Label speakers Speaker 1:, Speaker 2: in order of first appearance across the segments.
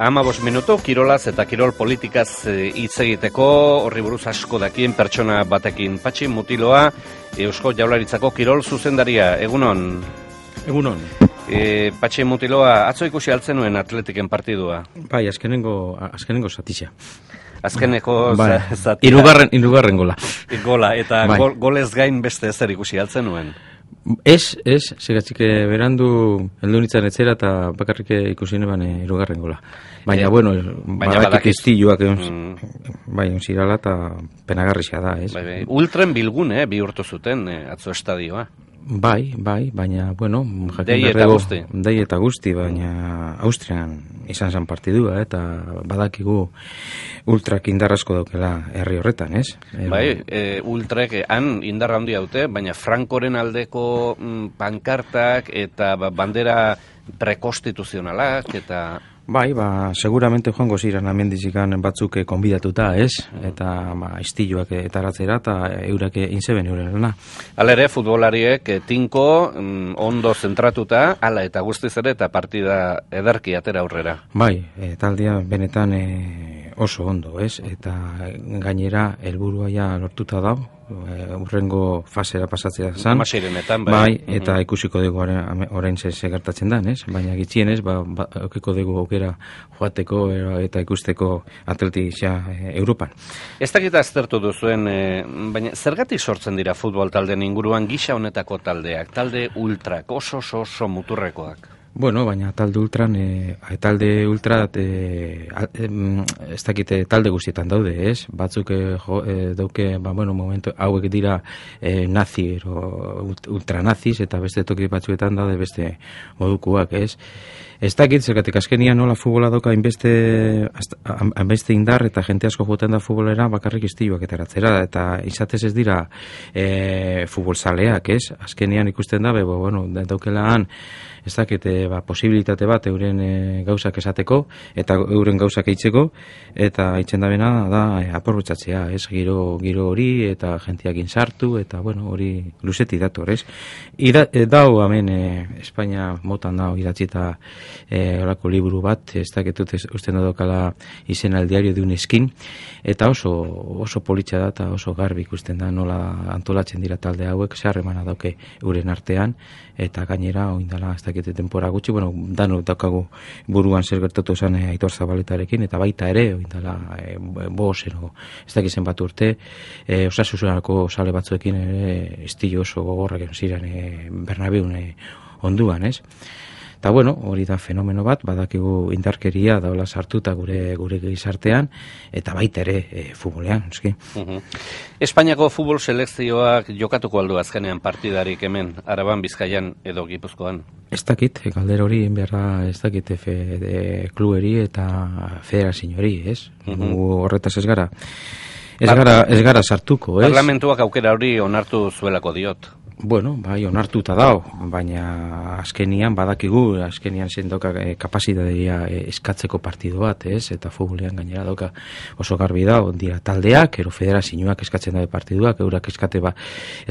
Speaker 1: ama bos minutu, kirolaz eta kirol politikaz eh, hitz egiteko, horri buruz asko dakien pertsona batekin patxi mutiloa, Eusko Jaularitzako kirol zuzendaria, egunon?
Speaker 2: Egunon.
Speaker 1: E, patxi mutiloa, atzo ikusi altzen nuen atletiken partidua?
Speaker 2: Bai, azkenengo, azkenengo zatixea.
Speaker 1: Azkeneko
Speaker 2: bai.
Speaker 1: zatia.
Speaker 2: Irugarren, irugarren gola.
Speaker 1: Gola, eta
Speaker 2: Bai.
Speaker 1: gol, golez gain beste ezer ikusi altzen nuen.
Speaker 2: Ez, ez, segatzik berandu heldu nintzen etzera eta bakarrik ikusi neban eh, irugarren gola. Baina,
Speaker 1: Eh,
Speaker 2: bueno,
Speaker 1: baina
Speaker 2: badakik egon,
Speaker 1: Mm.
Speaker 2: bai, onzirala eta penagarrixea da, ez?
Speaker 1: Bai, bai. Ultren bilgune, bihurtu zuten eh, atzo estadioa.
Speaker 2: Bai, bai, baina, bueno, jakin
Speaker 1: Dei eta guzti.
Speaker 2: Dei eta guzti, baina Austrian izan zen partidua, eta badakigu ultrak indarrasko daukela herri horretan, ez?
Speaker 1: Bai, e, ultrek eh, han indarra handia dute, baina Frankoren aldeko mm, pankartak eta ba, bandera prekonstituzionalak eta
Speaker 2: Bai, ba, seguramente joango ziren amendizikan batzuk konbidatuta, ez? Eta ba, istiluak etaratzera eta eurak inzeben eurena.
Speaker 1: Hala ere, futbolariek eh, tinko mm, ondo zentratuta, hala eta guztiz ere, eta partida ederki atera aurrera.
Speaker 2: Bai, e, taldea benetan e, oso ondo, ez? Eta gainera helburua ja lortuta dau, e, urrengo fasera pasatzea zan.
Speaker 1: Hamaseirenetan, bai.
Speaker 2: Bai, eta ikusiko dugu orain, ze ze gertatzen da, ez? Baina gitxienez, ba, ba eukiko dugu aukera joateko e, eta ikusteko atletisea e, Europan.
Speaker 1: Ez dakit aztertu duzuen, eh, baina zergatik sortzen dira futbol taldeen inguruan gisa honetako taldeak, talde ultrak, oso oso oso muturrekoak.
Speaker 2: Bueno, baina talde ultran, e, talde ultra, e, ez dakite talde guztietan daude, ez? Batzuk e, jo, e, dauke, ba, bueno, momentu, hauek dira e, nazi, ero, ult- ultranaziz, eta beste toki batzuetan daude beste modukuak, ez? Ez dakit, zergatik azkenian nola futbola doka hain- hainbeste indar eta jente asko joten da futbolera bakarrik istiluak etaratzera, eta izatez ez dira e, futbolzaleak, ez? Azkenian ikusten da, bebo, bueno, da- daukela ez dakit, e, ba, posibilitate bat euren e, gauzak esateko, eta euren gauzak eitzeko, eta eitzen da bena da e, aprobetxatzea, ez? Giro, giro hori, eta jentiakin sartu, eta, bueno, hori luzeti dator, ez? Ida, e, dau, hemen, e, Espainia motan dau idatzita e, olako liburu bat, ez dakit dut ez- uste dodokala izena el diario de un eskin, eta oso, oso politxa da, eta oso garbi ikusten da nola antolatzen dira talde hauek, zeharremana dauke euren artean, eta gainera, oindala, ez dakit denpora gutxi, bueno, dano daukagu buruan zer gertatu zen e, Aitor Zabaletarekin, eta baita ere, oindala, e, bos, ero, ez dakit zenbat urte, e, osasusunarako sale batzuekin ere, estilo oso gogorrak ziren e, Bernabeun e, onduan, ez? Eta bueno, hori da fenomeno bat, badakigu indarkeria daula sartuta gure gure gizartean eta baita ere e, futbolean, eski.
Speaker 1: Mhm. Espainiako futbol selekzioak jokatuko aldu azkenean partidarik hemen, Araban, Bizkaian edo Gipuzkoan.
Speaker 2: Ez dakit, e, galdera hori behar da, ez dakit fe, de, klueri eta federazioari, ez?
Speaker 1: Mhm.
Speaker 2: Gu horretaz ez gara. Ez gara, ez gara sartuko, ez?
Speaker 1: Parlamentuak aukera hori onartu zuelako diot.
Speaker 2: Bueno, bai, onartuta dao, baina azkenian badakigu, azkenian zen doka e, kapasitatea e, eskatzeko partidu bat, ez? Eta futbolean gainera dauka oso garbi da, dira taldeak, ero federazioak eskatzen dabe partiduak, eurak eskate ba,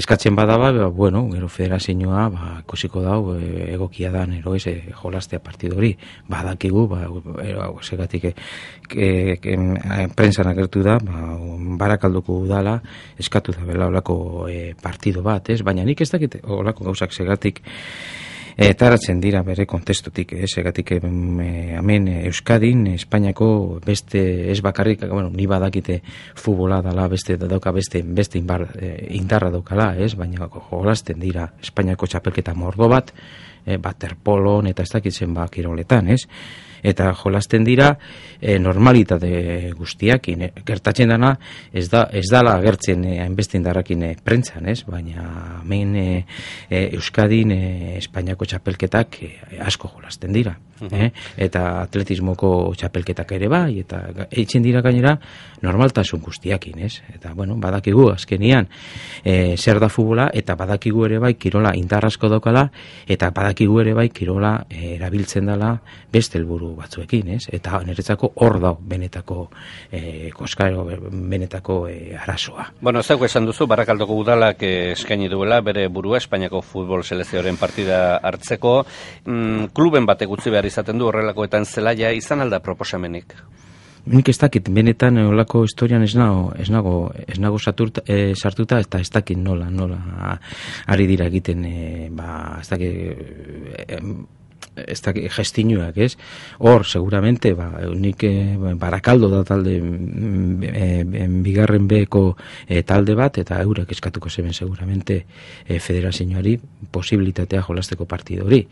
Speaker 2: eskatzen badaba, ba, bueno, gero federazioa, ba, ikusiko dau, e, egokia da, ero ez, e, jolastea partidu hori, badakigu, ba, ero, segatik, e, e, e, prensan agertu da, ba, barakalduko udala, eskatu da bela olako e, partido bat, ez? Baina nik ez dakit olako gauzak segatik e, taratzen dira bere kontestutik, ez? Segatik em, e, hemen Euskadin, Espainiako beste ez bakarrik, bueno, ni badakite futbola dala, beste dauka beste beste inbar, e, indarra daukala, ez? Baina jolasten dira Espainiako txapelketa mordo bat, e, waterpolon eta ez dakitzen ba kiroletan, ez? Eta jolasten dira e, normalitate guztiakin. E, gertatzen dana ez da ez dala agertzen hainbeste indarrakin e, prentzan, ez? Baina hemen e, Euskadin Espainiako txapelketak asko jolasten dira. Eh? Eta atletismoko txapelketak ere bai, eta eitzen dira gainera normaltasun guztiakin, ez? Eta, bueno, badakigu azkenian e, zer da futbola, eta badakigu ere bai kirola indarrasko daukala, eta badakigu ere bai kirola e, erabiltzen dela beste helburu batzuekin, ez? Eta niretzako hor dau benetako e, koskaro, benetako e, arazoa.
Speaker 1: Bueno, zeuko esan duzu, Barakaldoko udalak eh, eskaini duela bere burua Espainiako futbol selezioaren partida hartzeko. Mm, kluben batek utzi behar izaten du horrelakoetan zelaia izan alda proposamenik?
Speaker 2: Nik ez dakit, benetan olako historian ez nago, ez nago, ez nago saturta, e, sartuta, eta ez dakit nola, nola, ari dira egiten, e, ba, ez dakit, e, ez da gestinuak, ez? Hor, seguramente, ba, nik e, barakaldo da talde e, bigarren beko e, talde bat, eta eurek eskatuko zeben seguramente e, federazioari posibilitatea jolasteko partido hori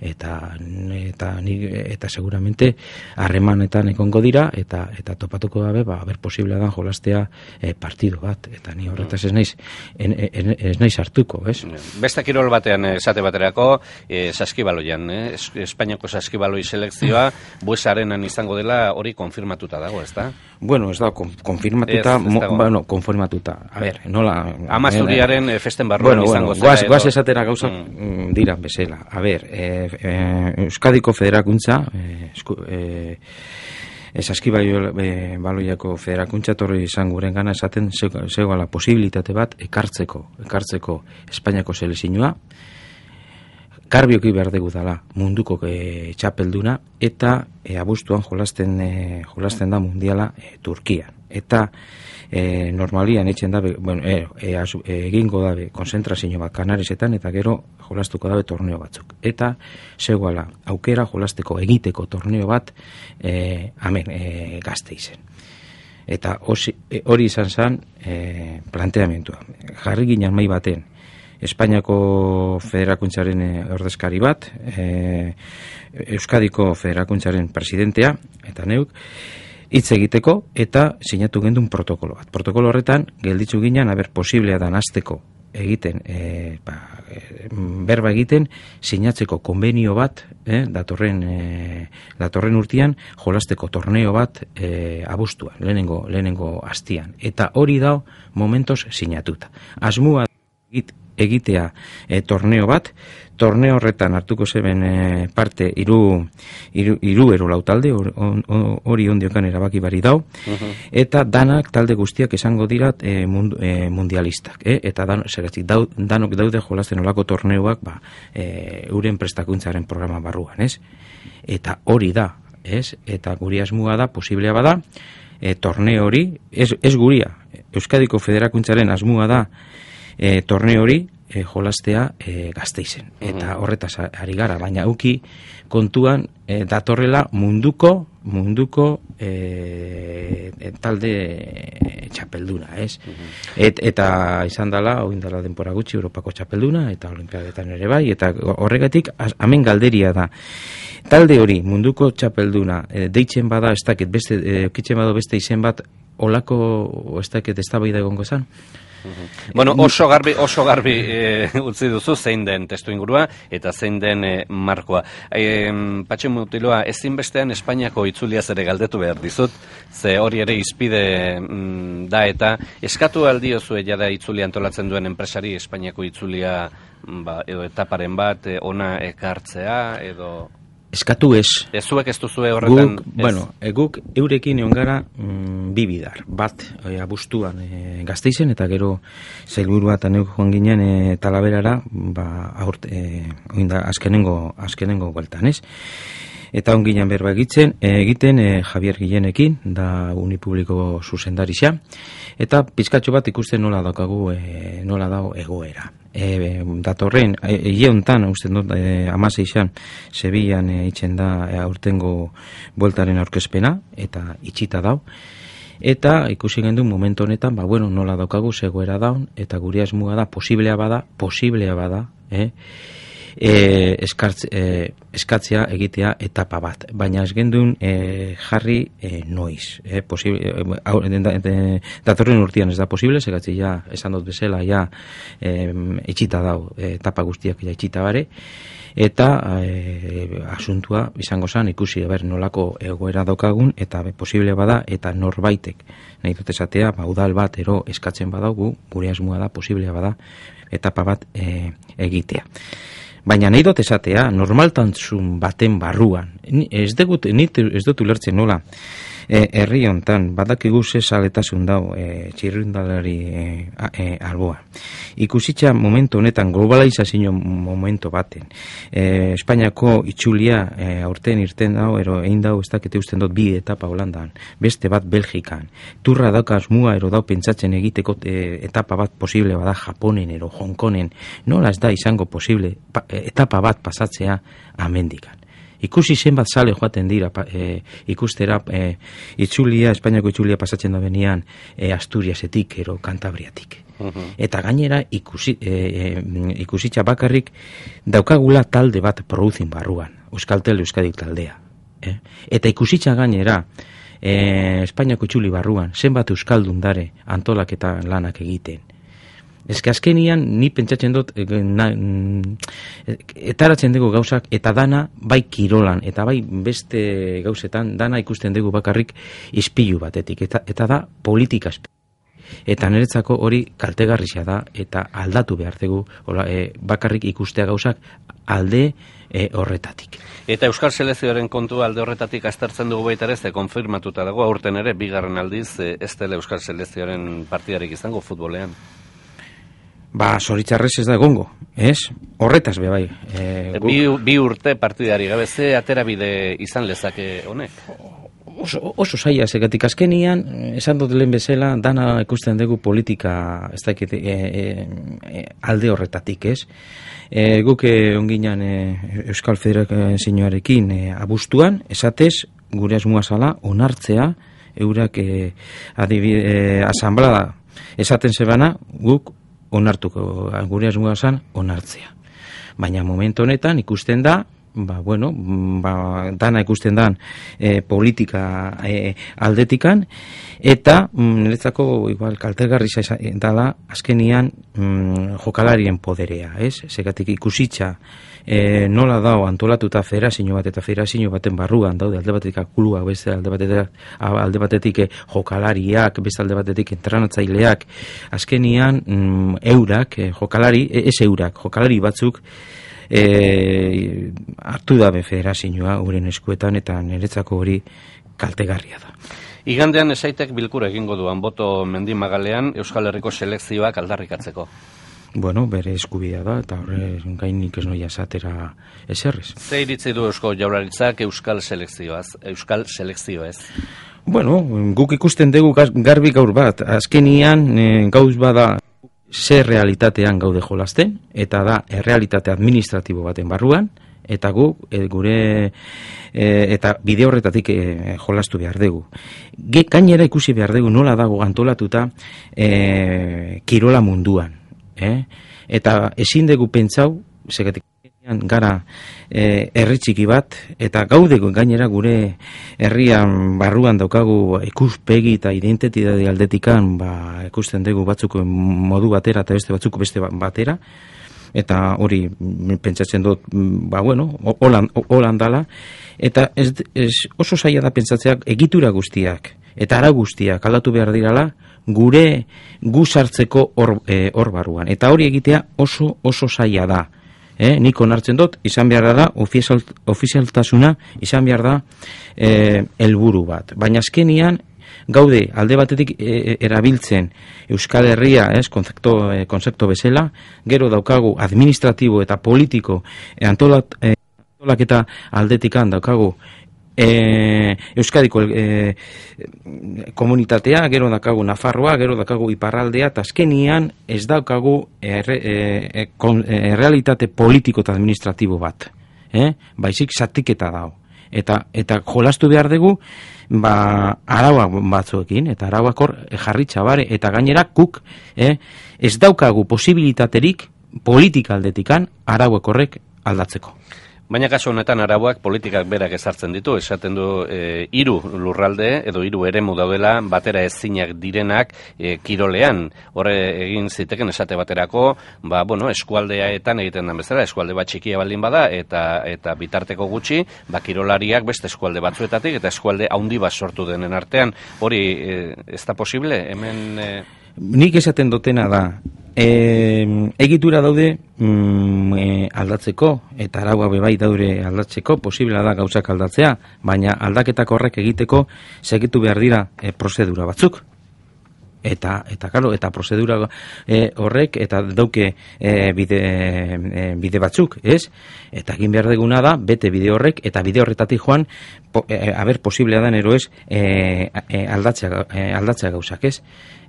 Speaker 2: eta eta ni eta seguramente harremanetan egongo dira eta eta topatuko gabe ba ber posiblea da jolastea e, partido bat eta ni horretaz ez naiz ez naiz hartuko, ez?
Speaker 1: Beste kirol batean esate baterako e, saskibaloian, eh? Espainiako saskibaloi selekzioa buesarenan izango dela hori konfirmatuta dago, ezta?
Speaker 2: Bueno, ez da konfirmatuta, bueno, konfirmatuta. A ver, nola
Speaker 1: Amazuriaren eh, festen barruan bueno, izango
Speaker 2: bueno, zera. Guaz, esatera gauza mm. mm. dira bezela. A ver, eh, eh, Euskadiko federakuntza, eh, esku, esaski eh, baloiako federakuntza torri izan guren gana esaten zegoela posibilitate bat ekartzeko, ekartzeko Espainiako selezinua, karbioki behar dugu dala munduko e, txapelduna eta e, abuztuan jolasten, e, jolasten da mundiala e, Turkian. Eta e, normalian etxen dabe, bueno, e, e, e, egingo dabe konzentrazio bat kanarizetan eta gero jolastuko dabe torneo batzuk. Eta zegoala aukera jolasteko egiteko torneo bat e, amen e, gazte izen. Eta e, hori izan zen e, planteamentua. Jarri ginen mai baten, Espainiako federakuntzaren ordezkari bat, e, Euskadiko federakuntzaren presidentea, eta neuk, hitz egiteko eta sinatu gendun protokolo bat. Protokolo horretan gelditzu ginen aber posiblea da hasteko egiten e, ba, berba egiten sinatzeko konbenio bat e, datorren e, datorren urtean jolasteko torneo bat e, abuztuan lehenengo lehenengo hastian eta hori da momentos sinatuta asmua egitea e, torneo bat. Torneo horretan hartuko zeben e, parte iru, iru, iru ero lau talde hori on, ondiokan erabaki bari dau. Eta danak talde guztiak esango dira e, e, mundialistak e, eta dan, dau, danok daude jolazten olako torneoak ba, e, uren prestakuntzaren programa barruan ez? eta hori da ez? eta guri asmua da, posiblea bada e, torneo hori, ez, ez guria. Euskadiko Federakuntzaren asmua da e, torneo hori e, jolastea e, gazteizen. Eta horretaz ari gara, baina uki kontuan e, datorrela munduko munduko e, talde e, txapelduna, ez? Et, eta izan dela, oin dela denpora gutxi, Europako txapelduna, eta olimpiadetan ere bai, eta horregatik, hemen galderia da. Talde hori, munduko txapelduna, e, deitzen bada, ez dakit, beste, e, bado beste izen bat, olako, ez dakit, ez da da egongo zan?
Speaker 1: Bueno, oso garbi, oso garbi e, utzi duzu zein den testu ingurua eta zein den e, markoa. E, Patxe mutiloa, ezin bestean Espainiako itzulia zere galdetu behar dizut, ze hori ere izpide mm, da eta eskatu aldi oso da itzulia antolatzen duen enpresari Espainiako itzulia ba, edo etaparen bat, e, ona ekartzea edo
Speaker 2: eskatu ez.
Speaker 1: Ez zuek ez duzue horretan.
Speaker 2: Guk, bueno, e, guk eurekin egon gara mm, bibidar. Bat, e, abustuan e, gazteizen, eta gero zailburu bat aneuk joan ginen e, talaberara, ba, aurt, e, oinda, azkenengo, azkenengo gueltan, ez? Eta on ginen berba egitzen, egiten e, Javier Gilenekin, da unipubliko zuzendarisa, eta pizkatxo bat ikusten nola daukagu, e, nola dago egoera e, datorren, egie hontan, uste dut, e, amase izan, Sevillan e, itxen da e, aurtengo bueltaren aurkezpena, eta itxita dau, eta ikusi gendu momentu honetan, ba, bueno, nola daukagu, zegoera daun, eta guri asmuga da, posiblea bada, posiblea bada, eh? E, eskartz, e, eskatzea egitea etapa bat. Baina ez gendun e, jarri e, noiz. E, posible, e, datorren urtean ez da posible, segatzi ja, esan dut bezala, ja, e, itxita dau, etapa guztiak ja itxita bare, eta e, asuntua izango zen ikusi ber nolako egoera daukagun eta be, posible bada eta norbaitek nahi dut esatea ba, udal bat ero eskatzen badaugu gure asmoa da posiblea bada etapa bat e, egitea Baina nahi dut esatea, normaltantzun baten barruan, ez dut, ez dut ulertzen nola, e, hontan badakigu ze saletasun dau e, txirrindalari e, e, alboa. Ikusitza momentu honetan globalizazio momento baten. E, Espainiako itxulia e, aurten irten dau, ero egin dau ez dakite usten dut bi etapa Holandan, beste bat Belgikan. Turra daukaz mua ero dau pentsatzen egiteko e, etapa bat posible bada Japonen ero Hongkonen. Nola ez da izango posible etapa bat pasatzea amendikan ikusi zenbat sale joaten dira e, ikustera e, itzulia, Espainiako itzulia pasatzen da benian e, Asturiasetik ero Kantabriatik. Eta gainera ikusi, e, e, ikusitza bakarrik daukagula talde bat produzin barruan, Euskaltel Euskadik taldea. E? Eta ikusitza gainera e, Espainiako itxuli barruan, zenbat Euskaldun dare antolak eta lanak egiten. Ez azkenian, ni pentsatzen dut, e, na, mm, etaratzen dugu gauzak, eta dana bai kirolan, eta bai beste gauzetan, dana ikusten dugu bakarrik ispilu batetik, eta, eta da politika Eta niretzako hori kaltegarria da, eta aldatu behar dugu, e, bakarrik ikustea gauzak alde e, horretatik.
Speaker 1: Eta Euskal Selezioaren kontu alde horretatik aztertzen dugu baita ere, konfirmatuta dago, aurten ere, bigarren aldiz, ez dela Euskal Selezioaren partidarik izango futbolean.
Speaker 2: Ba, soritzarrez ez da egongo, ez? Horretaz be bai.
Speaker 1: E, bi, bi urte partidari gabe ze atera bide izan lezake honek?
Speaker 2: Oso, oso saia segatik azkenian, esan dut lehen bezala, dana ikusten dugu politika ez da e, e, e, alde horretatik, ez? E, guk onginan e, Euskal Federak zinuarekin e, abustuan, esatez, gure asmua zala, onartzea, eurak e, adibide, e, asamblada, esaten zebana, guk onartuko gure asmoa zan onartzea. Baina momentu honetan ikusten da, ba, bueno, ba, dana ikusten dan e, politika e, aldetikan, eta mm, niretzako igual kaltergarri dala azkenian mm, jokalarien poderea, ez? Segatik ikusitza e, nola dao antolatuta federazio bat eta federazio baten barruan daude alde batetik akulua, beste alde batetik, alde batetik jokalariak, beste alde batetik entrenatzaileak, azkenian mm, eurak, jokalari, e, ez eurak, jokalari batzuk, e, hartu dabe federazioa uren eskuetan eta niretzako hori kaltegarria da.
Speaker 1: Igandean esaitek bilkura egingo duan boto mendimagalean Euskal Herriko selekzioak aldarrikatzeko
Speaker 2: bueno, bere eskubia da, eta horre gainik ez noia esatera eserrez.
Speaker 1: Ze iritzi du eusko jauraritzak euskal selekzioaz, euskal selekzioez?
Speaker 2: Bueno, guk ikusten dugu garbi gaur bat, azkenian e, gauz bada ze realitatean gaude jolasten, eta da errealitate administratibo baten barruan, eta guk e, gure e, eta bide horretatik e, jolastu behar dugu. Ge gainera ikusi behar dugu nola dago antolatuta e, kirola munduan eh? eta ezin dugu pentsau, segatik gara e, herri txiki bat, eta gaudeko gainera gure herrian barruan daukagu ikuspegi eta identitate aldetikan ba, ikusten dugu batzuk modu batera eta beste batzuk beste ba, batera, eta hori pentsatzen dut, ba bueno, holan dala, eta ez, ez oso zaila da pentsatzeak egitura guztiak, eta ara guztiak aldatu behar dirala, gure gu sartzeko hor, e, barruan. Eta hori egitea oso oso zaila da. Eh, nik onartzen dut, izan behar da, ofizialtasuna, izan behar da, e, helburu bat. Baina azkenian, gaude, alde batetik e, e erabiltzen Euskal Herria, ez, konzepto, e, konzepto bezala, gero daukagu administratibo eta politiko e, antolat, e, antolaketa aldetikan daukagu e, Euskadiko e, komunitatea, gero dakagu Nafarroa, gero dakagu Iparraldea, eta azkenian ez daukagu erre, e, e, realitate politiko eta administratibo bat. Eh? Baizik zatiketa dago. Eta, eta jolastu behar dugu, ba, araua batzuekin, eta arauak hor jarritxa bare, eta gainera kuk, eh, ez daukagu posibilitaterik politika aldetikan arauak horrek aldatzeko.
Speaker 1: Baina kaso honetan arauak politikak berak ezartzen ditu, esaten du e, hiru lurralde edo hiru eremu daudela batera ezinak direnak e, kirolean. Horre egin ziteken esate baterako, ba, bueno, eskualdeaetan egiten den bezala, eskualde bat txikia baldin bada eta eta bitarteko gutxi, ba, kirolariak beste eskualde batzuetatik eta eskualde haundi bat sortu denen artean. Hori e, ez da posible, hemen... E...
Speaker 2: nik esaten dutena da, e, egitura daude mm, e, aldatzeko, eta araua bebai daude aldatzeko, posibila da gauzak aldatzea, baina aldaketak horrek egiteko segitu behar dira e, prozedura batzuk eta eta claro eta prozedura e, horrek eta dauke e, bide, e, bide batzuk, ez? Eta egin behar deguna da bete bide horrek eta bide horretatik joan po, e, aber posiblea da nero ez e, aldatzea, e, aldatzea gauzak, ez?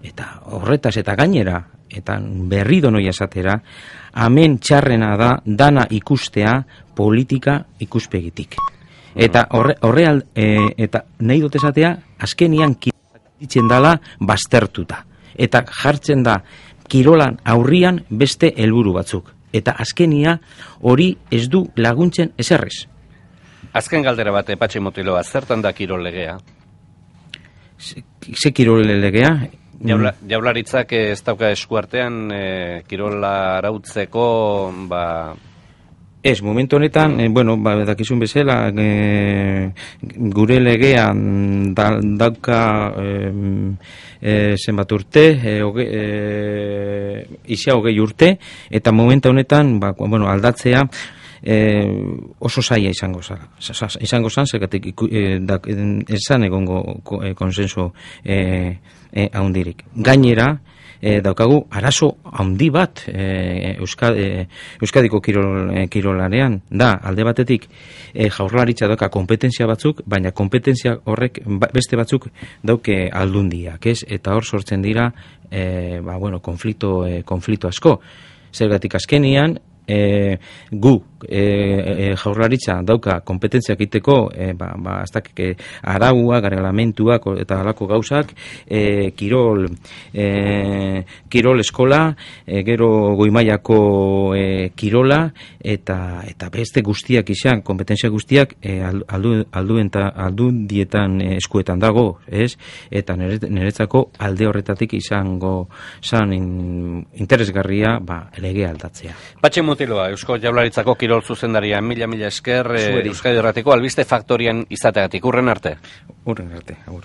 Speaker 2: Eta horretaz eta gainera eta berri donoi esatera amen txarrena da dana ikustea politika ikuspegitik. Eta horre, horre e, eta nahi dut esatea azkenian ditzen dala baztertuta. Eta jartzen da kirolan aurrian beste helburu batzuk. Eta azkenia hori ez du laguntzen eserrez.
Speaker 1: Azken galdera bat epatxe motiloa, zertan da kirol legea?
Speaker 2: Ze kirol legea?
Speaker 1: Jaula, jaularitzak ez dauka eskuartean e, kirola arautzeko ba,
Speaker 2: Ez, momentu honetan, e, bueno, ba, dakizun bezala, e, gure legean da, dauka e, e, zenbat urte, e, oge, e, isa hogei urte, eta momentu honetan, ba, bueno, aldatzea, e, oso zaila izango zara. Izango zan, zekatik, e, esan egongo konsenso e, e, haundirik. Gainera, e, daukagu arazo handi bat e, Euskadiko kirol, e, kirolarean. Da alde batetik e, jaurlaritza dauka kompetentzia batzuk baina kompetentzia horrek ba, beste batzuk dauke aldundiak ez? Eta hor sortzen dira e, ba, bueno, konflikto, e, konflikto asko. Zergatik askenian e, gu e, e, jaurlaritza dauka kompetentziak iteko e, ba, ba, e, araua, garelamentuak eta alako gauzak e, kirol e, kirol eskola e, gero goimaiako e, kirola eta eta beste guztiak izan, kompetentzia guztiak e, aldu, aldu, enta, aldu dietan eskuetan dago ez? eta niretzako alde horretatik izango zan interesgarria ba, lege aldatzea
Speaker 1: Patxe Mutiloa, Eusko Jaularitzako kirol zuzendaria, mila mila esker, eh, Euskadi Erratiko, albiste faktorian izategatik, urren arte?
Speaker 2: Urren arte, agur.